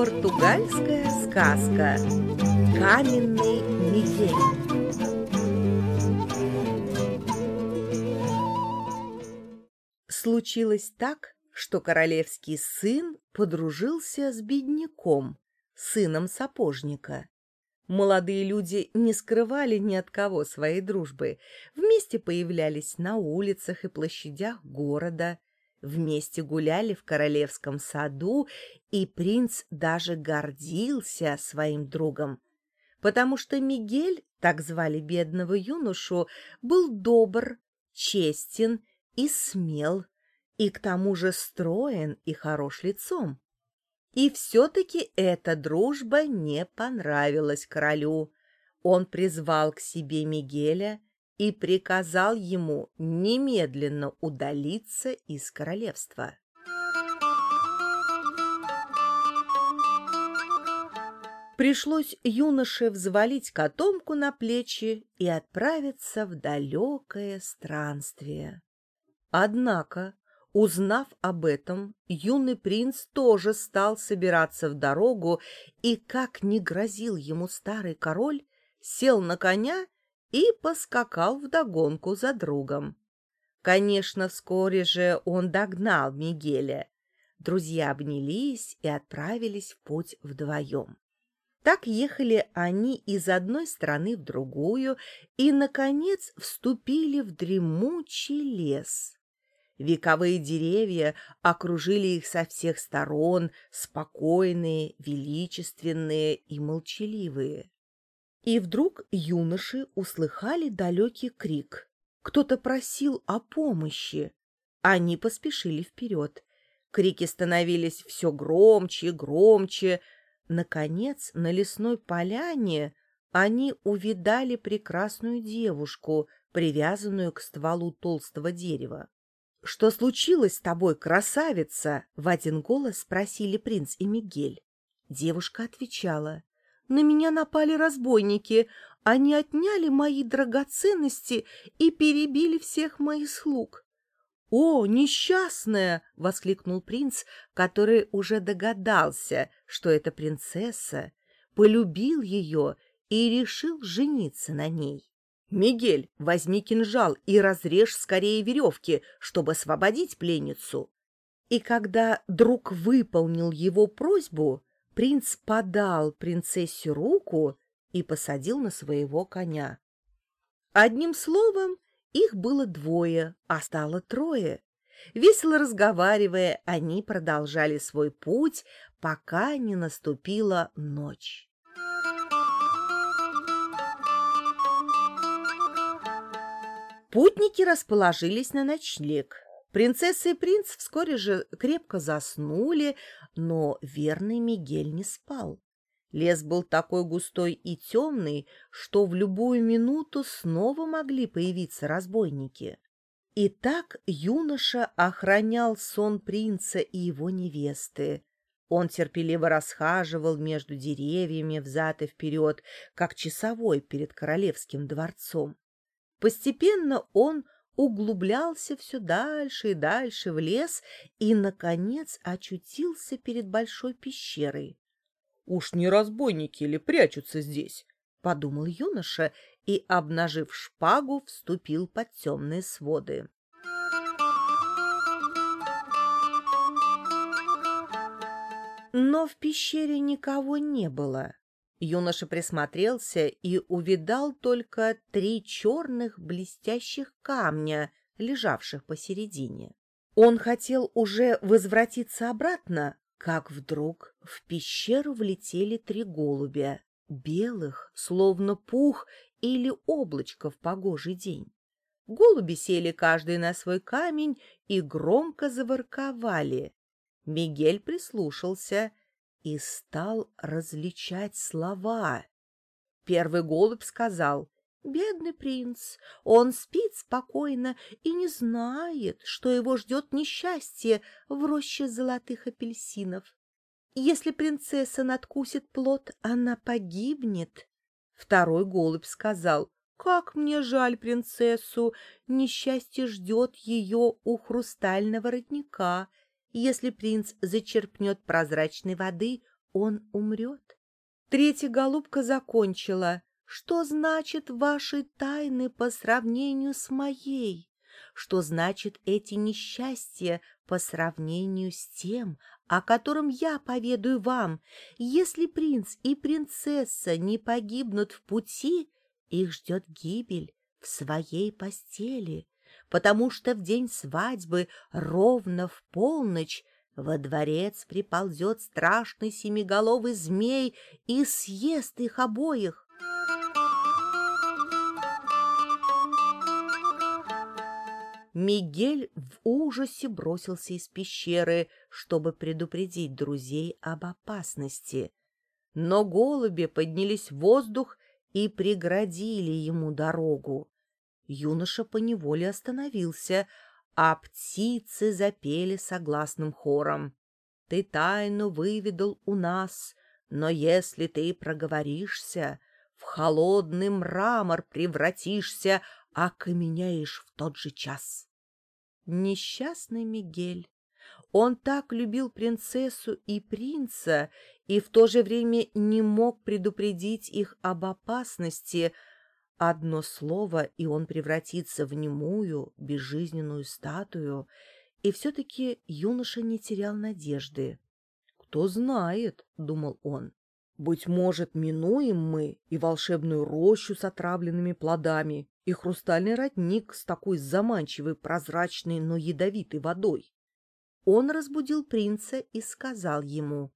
Португальская сказка Каменный Мигель Случилось так, что королевский сын подружился с бедняком, сыном сапожника. Молодые люди не скрывали ни от кого своей дружбы, вместе появлялись на улицах и площадях города, вместе гуляли в королевском саду, и принц даже гордился своим другом, потому что Мигель, так звали бедного юношу, был добр, честен и смел, и к тому же строен и хорош лицом. И все-таки эта дружба не понравилась королю. Он призвал к себе Мигеля и приказал ему немедленно удалиться из королевства. Пришлось юноше взвалить котомку на плечи и отправиться в далекое странствие. Однако, узнав об этом, юный принц тоже стал собираться в дорогу и, как ни грозил ему старый король, сел на коня и поскакал вдогонку за другом. Конечно, вскоре же он догнал Мигеля. Друзья обнялись и отправились в путь вдвоем. Так ехали они из одной страны в другую и, наконец, вступили в дремучий лес. Вековые деревья окружили их со всех сторон, спокойные, величественные и молчаливые. И вдруг юноши услыхали далекий крик. Кто-то просил о помощи. Они поспешили вперед. Крики становились все громче и громче. Наконец, на лесной поляне они увидали прекрасную девушку, привязанную к стволу толстого дерева. — Что случилось с тобой, красавица? — в один голос спросили принц и Мигель. Девушка отвечала. На меня напали разбойники. Они отняли мои драгоценности и перебили всех моих слуг. — О, несчастная! — воскликнул принц, который уже догадался, что эта принцесса, полюбил ее и решил жениться на ней. — Мигель, возьми кинжал и разрежь скорее веревки, чтобы освободить пленницу. И когда друг выполнил его просьбу, принц подал принцессе руку и посадил на своего коня. Одним словом, их было двое, а стало трое. Весело разговаривая, они продолжали свой путь, пока не наступила ночь. Путники расположились на ночлег. Принцесса и принц вскоре же крепко заснули, но верный Мигель не спал. Лес был такой густой и темный, что в любую минуту снова могли появиться разбойники. И так юноша охранял сон принца и его невесты. Он терпеливо расхаживал между деревьями взад и вперед, как часовой перед королевским дворцом. Постепенно он углублялся все дальше и дальше в лес и, наконец, очутился перед большой пещерой. «Уж не разбойники ли прячутся здесь?» — подумал юноша и, обнажив шпагу, вступил под темные своды. Но в пещере никого не было. Юноша присмотрелся и увидал только три черных блестящих камня, лежавших посередине. Он хотел уже возвратиться обратно, как вдруг в пещеру влетели три голубя, белых, словно пух или облачко в погожий день. Голуби сели каждый на свой камень и громко заворковали. Мигель прислушался и стал различать слова. Первый голубь сказал, «Бедный принц, он спит спокойно и не знает, что его ждет несчастье в роще золотых апельсинов. Если принцесса надкусит плод, она погибнет». Второй голубь сказал, «Как мне жаль принцессу! Несчастье ждет ее у хрустального родника. Если принц зачерпнет прозрачной воды, он умрет. Третья голубка закончила. Что значит ваши тайны по сравнению с моей? Что значит эти несчастья по сравнению с тем, о котором я поведаю вам? Если принц и принцесса не погибнут в пути, их ждет гибель в своей постели, потому что в день свадьбы ровно в полночь во дворец приползет страшный семиголовый змей и съест их обоих. Мигель в ужасе бросился из пещеры, чтобы предупредить друзей об опасности. Но голуби поднялись в воздух и преградили ему дорогу. Юноша поневоле остановился, а птицы запели согласным хором. «Ты тайну выведал у нас, но если ты проговоришься, в холодный мрамор превратишься, окаменяешь в тот же час». Несчастный Мигель. Он так любил принцессу и принца и в то же время не мог предупредить их об опасности. Одно слово, и он превратится в немую, безжизненную статую, и все-таки юноша не терял надежды. «Кто знает», — думал он, — «быть может, минуем мы и волшебную рощу с отравленными плодами, и хрустальный родник с такой заманчивой, прозрачной, но ядовитой водой. Он разбудил принца и сказал ему,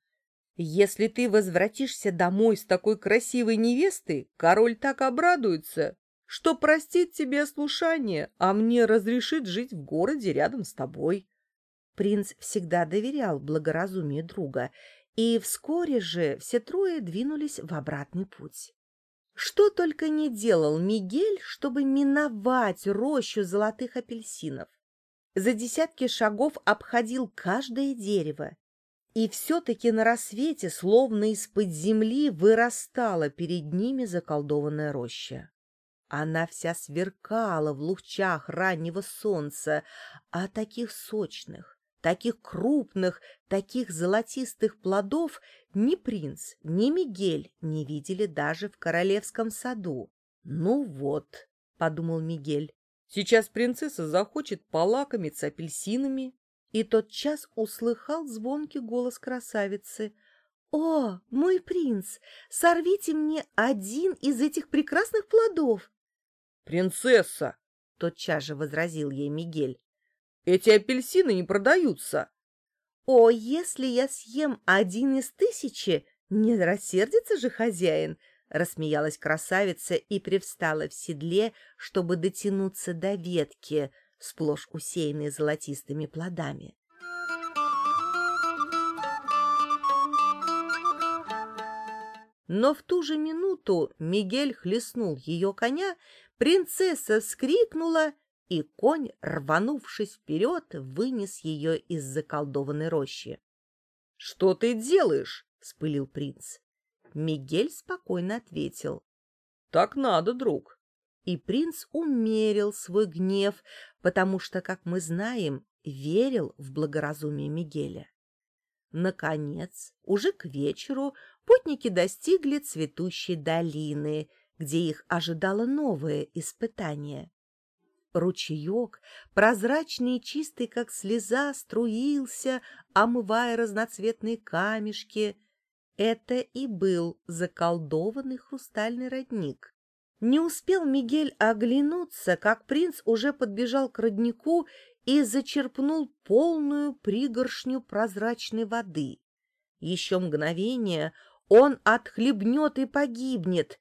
«Если ты возвратишься домой с такой красивой невестой, король так обрадуется, что простит тебе ослушание, а мне разрешит жить в городе рядом с тобой». Принц всегда доверял благоразумию друга, и вскоре же все трое двинулись в обратный путь. Что только не делал Мигель, чтобы миновать рощу золотых апельсинов. За десятки шагов обходил каждое дерево. И все-таки на рассвете, словно из-под земли, вырастала перед ними заколдованная роща. Она вся сверкала в лучах раннего солнца, а таких сочных, Таких крупных, таких золотистых плодов ни принц, ни Мигель не видели даже в королевском саду. «Ну вот», — подумал Мигель, — «сейчас принцесса захочет полакомиться апельсинами». И тот час услыхал звонкий голос красавицы. «О, мой принц, сорвите мне один из этих прекрасных плодов!» «Принцесса!» — тотчас же возразил ей Мигель. Эти апельсины не продаются. О, если я съем один из тысячи, не рассердится же хозяин, рассмеялась красавица и привстала в седле, чтобы дотянуться до ветки, сплошь усеянной золотистыми плодами. Но в ту же минуту Мигель хлестнул ее коня, принцесса вскрикнула и конь, рванувшись вперед, вынес ее из заколдованной рощи. — Что ты делаешь? — вспылил принц. Мигель спокойно ответил. — Так надо, друг. И принц умерил свой гнев, потому что, как мы знаем, верил в благоразумие Мигеля. Наконец, уже к вечеру путники достигли цветущей долины, где их ожидало новое испытание. Ручеек, прозрачный и чистый, как слеза, струился, омывая разноцветные камешки. Это и был заколдованный хрустальный родник. Не успел Мигель оглянуться, как принц уже подбежал к роднику и зачерпнул полную пригоршню прозрачной воды. Еще мгновение он отхлебнет и погибнет.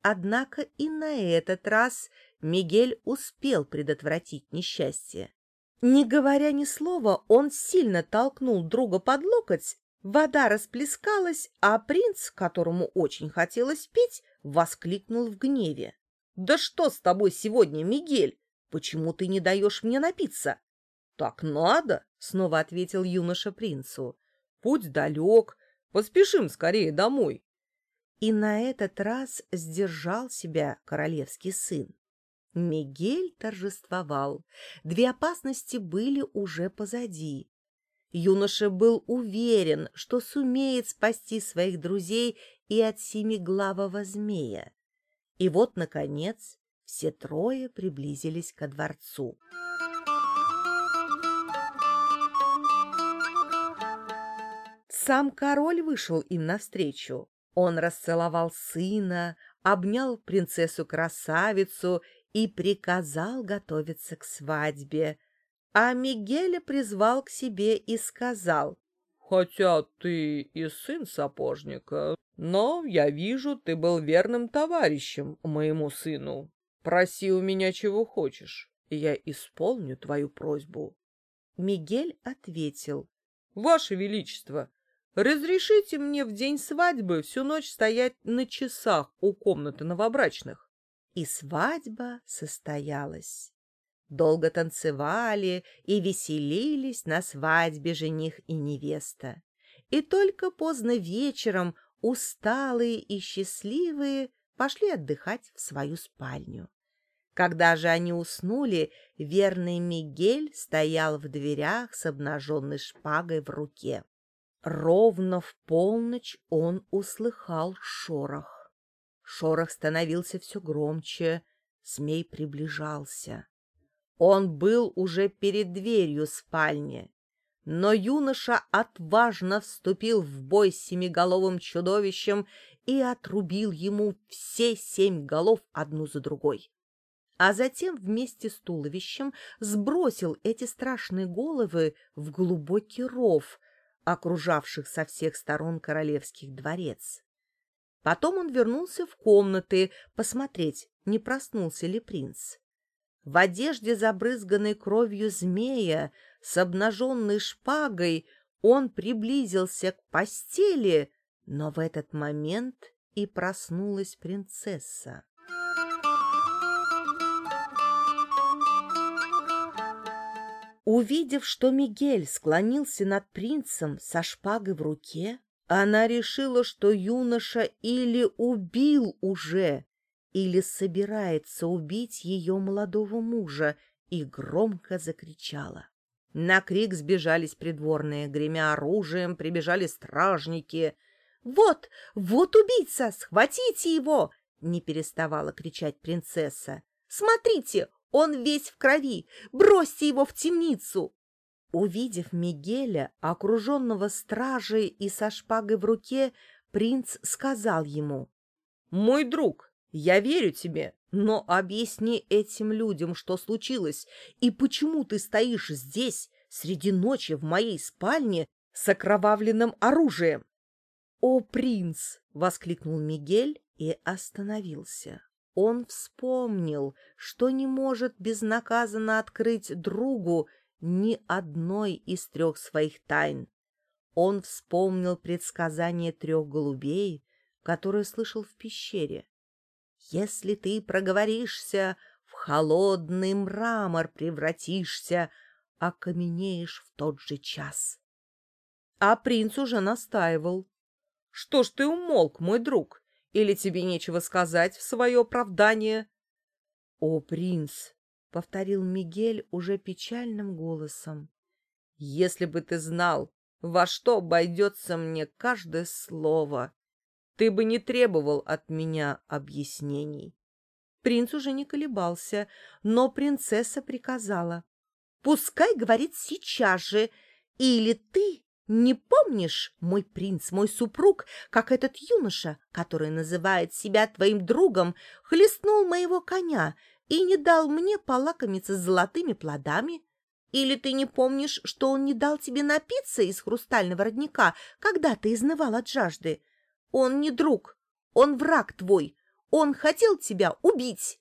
Однако и на этот раз Мигель успел предотвратить несчастье. Не говоря ни слова, он сильно толкнул друга под локоть, вода расплескалась, а принц, которому очень хотелось пить, воскликнул в гневе. — Да что с тобой сегодня, Мигель? Почему ты не даешь мне напиться? — Так надо, — снова ответил юноша принцу. — Путь далек, поспешим скорее домой. И на этот раз сдержал себя королевский сын. Мигель торжествовал. Две опасности были уже позади. Юноша был уверен, что сумеет спасти своих друзей и от семиглавого змея. И вот, наконец, все трое приблизились ко дворцу. Сам король вышел им навстречу. Он расцеловал сына, обнял принцессу-красавицу и приказал готовиться к свадьбе, а Мигеля призвал к себе и сказал, «Хотя ты и сын сапожника, но я вижу, ты был верным товарищем моему сыну. Проси у меня чего хочешь, и я исполню твою просьбу». Мигель ответил, «Ваше Величество, разрешите мне в день свадьбы всю ночь стоять на часах у комнаты новобрачных». И свадьба состоялась. Долго танцевали и веселились на свадьбе жених и невеста. И только поздно вечером усталые и счастливые пошли отдыхать в свою спальню. Когда же они уснули, верный Мигель стоял в дверях с обнаженной шпагой в руке. Ровно в полночь он услыхал шорох. Шорох становился все громче, змей приближался. Он был уже перед дверью спальни, но юноша отважно вступил в бой с семиголовым чудовищем и отрубил ему все семь голов одну за другой. А затем вместе с туловищем сбросил эти страшные головы в глубокий ров, окружавших со всех сторон королевских дворец. Потом он вернулся в комнаты посмотреть, не проснулся ли принц. В одежде, забрызганной кровью змея, с обнаженной шпагой, он приблизился к постели, но в этот момент и проснулась принцесса. Увидев, что Мигель склонился над принцем со шпагой в руке, она решила, что юноша или убил уже, или собирается убить ее молодого мужа, и громко закричала. На крик сбежались придворные, гремя оружием, прибежали стражники. «Вот, вот убийца! Схватите его!» — не переставала кричать принцесса. «Смотрите, он весь в крови! Бросьте его в темницу!» Увидев Мигеля, окруженного стражей и со шпагой в руке, принц сказал ему. «Мой друг, я верю тебе, но объясни этим людям, что случилось, и почему ты стоишь здесь, среди ночи в моей спальне, с окровавленным оружием. «О, принц!» — воскликнул Мигель и остановился. Он вспомнил, что не может безнаказанно открыть другу ни одной из трех своих тайн. Он вспомнил предсказание трех голубей, которые слышал в пещере. Если ты проговоришься, в холодный мрамор превратишься, окаменеешь в тот же час. А принц уже настаивал. Что ж ты умолк, мой друг? Или тебе нечего сказать в свое оправдание? О, принц, — повторил Мигель уже печальным голосом, — если бы ты знал, во что обойдется мне каждое слово, ты бы не требовал от меня объяснений. Принц уже не колебался, но принцесса приказала. «Пускай говорит сейчас же, или ты не помнишь, мой принц, мой супруг, как этот юноша, который называет себя твоим другом, хлестнул моего коня и не дал мне полакомиться золотыми плодами? Или ты не помнишь, что он не дал тебе напиться из хрустального родника, когда ты изнывал от жажды?» Он не друг, он враг твой, он хотел тебя убить.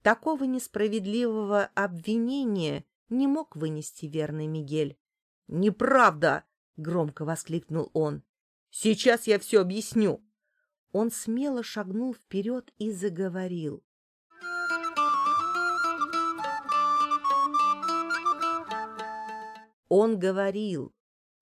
Такого несправедливого обвинения не мог вынести верный Мигель. «Неправда!» — громко воскликнул он. «Сейчас я все объясню!» Он смело шагнул вперед и заговорил. Он говорил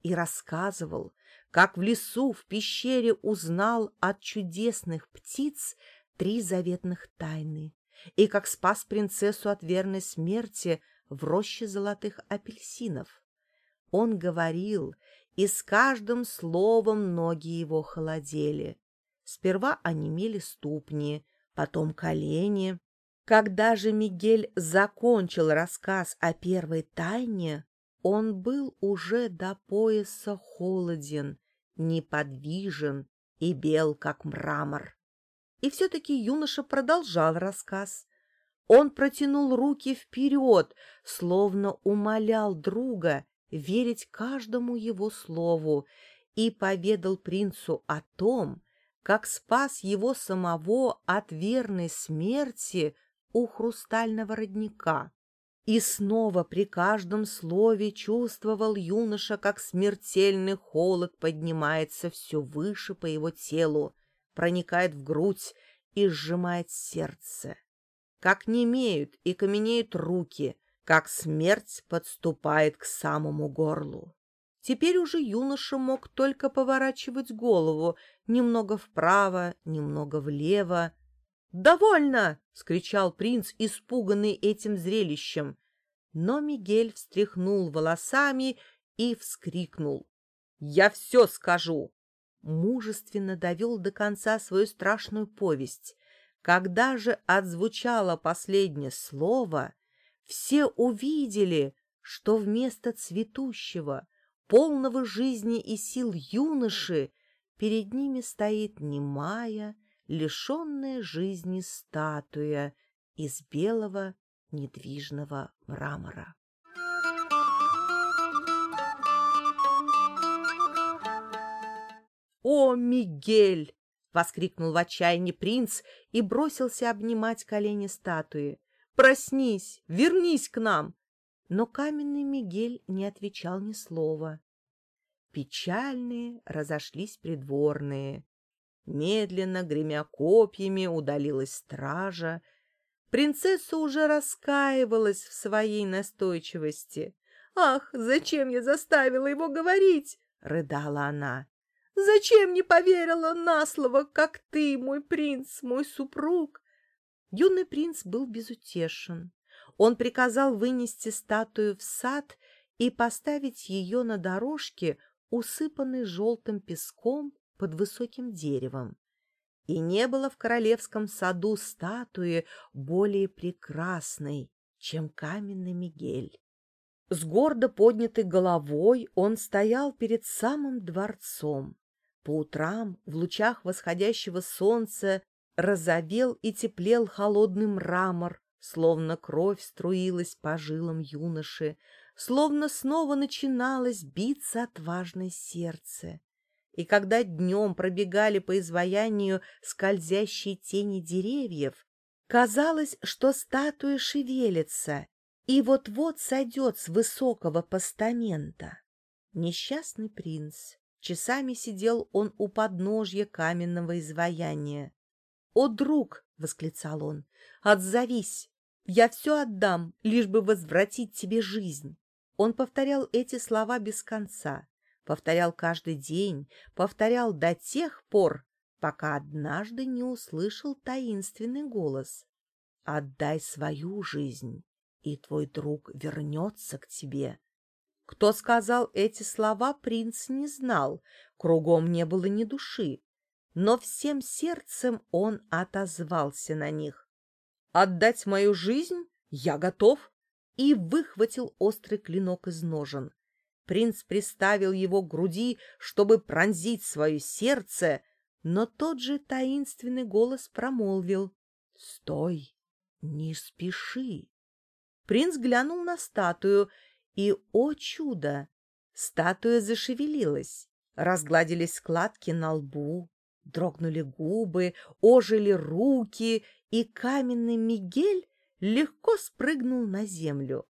и рассказывал, как в лесу в пещере узнал от чудесных птиц три заветных тайны, и как спас принцессу от верной смерти в роще золотых апельсинов. Он говорил, и с каждым словом ноги его холодели. Сперва онемели ступни, потом колени. Когда же Мигель закончил рассказ о первой тайне, он был уже до пояса холоден, неподвижен и бел, как мрамор. И все-таки юноша продолжал рассказ. Он протянул руки вперед, словно умолял друга верить каждому его слову, и поведал принцу о том, как спас его самого от верной смерти у хрустального родника. И снова при каждом слове чувствовал юноша, как смертельный холод поднимается все выше по его телу, проникает в грудь и сжимает сердце. Как немеют и каменеют руки, как смерть подступает к самому горлу. Теперь уже юноша мог только поворачивать голову немного вправо, немного влево, «Довольно!» — скричал принц, испуганный этим зрелищем. Но Мигель встряхнул волосами и вскрикнул. «Я все скажу!» Мужественно довел до конца свою страшную повесть. Когда же отзвучало последнее слово, все увидели, что вместо цветущего, полного жизни и сил юноши перед ними стоит немая, лишенная жизни статуя из белого недвижного мрамора. «О, Мигель!» — воскликнул в отчаянии принц и бросился обнимать колени статуи. «Проснись! Вернись к нам!» Но каменный Мигель не отвечал ни слова. Печальные разошлись придворные. Медленно, гремя копьями, удалилась стража. Принцесса уже раскаивалась в своей настойчивости. «Ах, зачем я заставила его говорить?» — рыдала она. «Зачем не поверила на слово, как ты, мой принц, мой супруг?» Юный принц был безутешен. Он приказал вынести статую в сад и поставить ее на дорожке, усыпанной желтым песком под высоким деревом. И не было в королевском саду статуи более прекрасной, чем каменный Мигель. С гордо поднятой головой он стоял перед самым дворцом. По утрам в лучах восходящего солнца розовел и теплел холодный мрамор, словно кровь струилась по жилам юноши, словно снова начиналось биться отважное сердце и когда днем пробегали по изваянию скользящие тени деревьев, казалось, что статуя шевелится и вот-вот сойдет с высокого постамента. Несчастный принц. Часами сидел он у подножья каменного изваяния. «О, друг!» — восклицал он. «Отзовись! Я все отдам, лишь бы возвратить тебе жизнь!» Он повторял эти слова без конца повторял каждый день, повторял до тех пор, пока однажды не услышал таинственный голос. «Отдай свою жизнь, и твой друг вернется к тебе». Кто сказал эти слова, принц не знал, кругом не было ни души, но всем сердцем он отозвался на них. «Отдать мою жизнь? Я готов!» и выхватил острый клинок из ножен. Принц приставил его к груди, чтобы пронзить свое сердце, но тот же таинственный голос промолвил «Стой, не спеши». Принц глянул на статую, и, о чудо, статуя зашевелилась. Разгладились складки на лбу, дрогнули губы, ожили руки, и каменный Мигель легко спрыгнул на землю.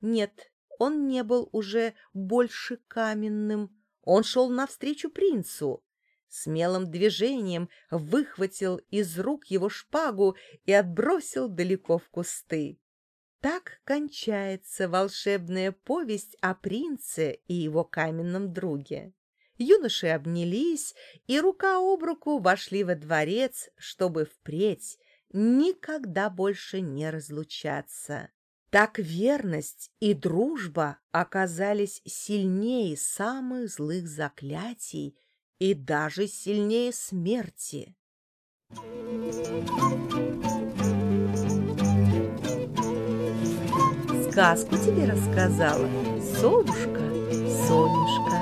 Нет, он не был уже больше каменным. Он шел навстречу принцу. Смелым движением выхватил из рук его шпагу и отбросил далеко в кусты. Так кончается волшебная повесть о принце и его каменном друге. Юноши обнялись и рука об руку вошли во дворец, чтобы впредь никогда больше не разлучаться. Так верность и дружба оказались сильнее самых злых заклятий и даже сильнее смерти. Сказку тебе рассказала совушка.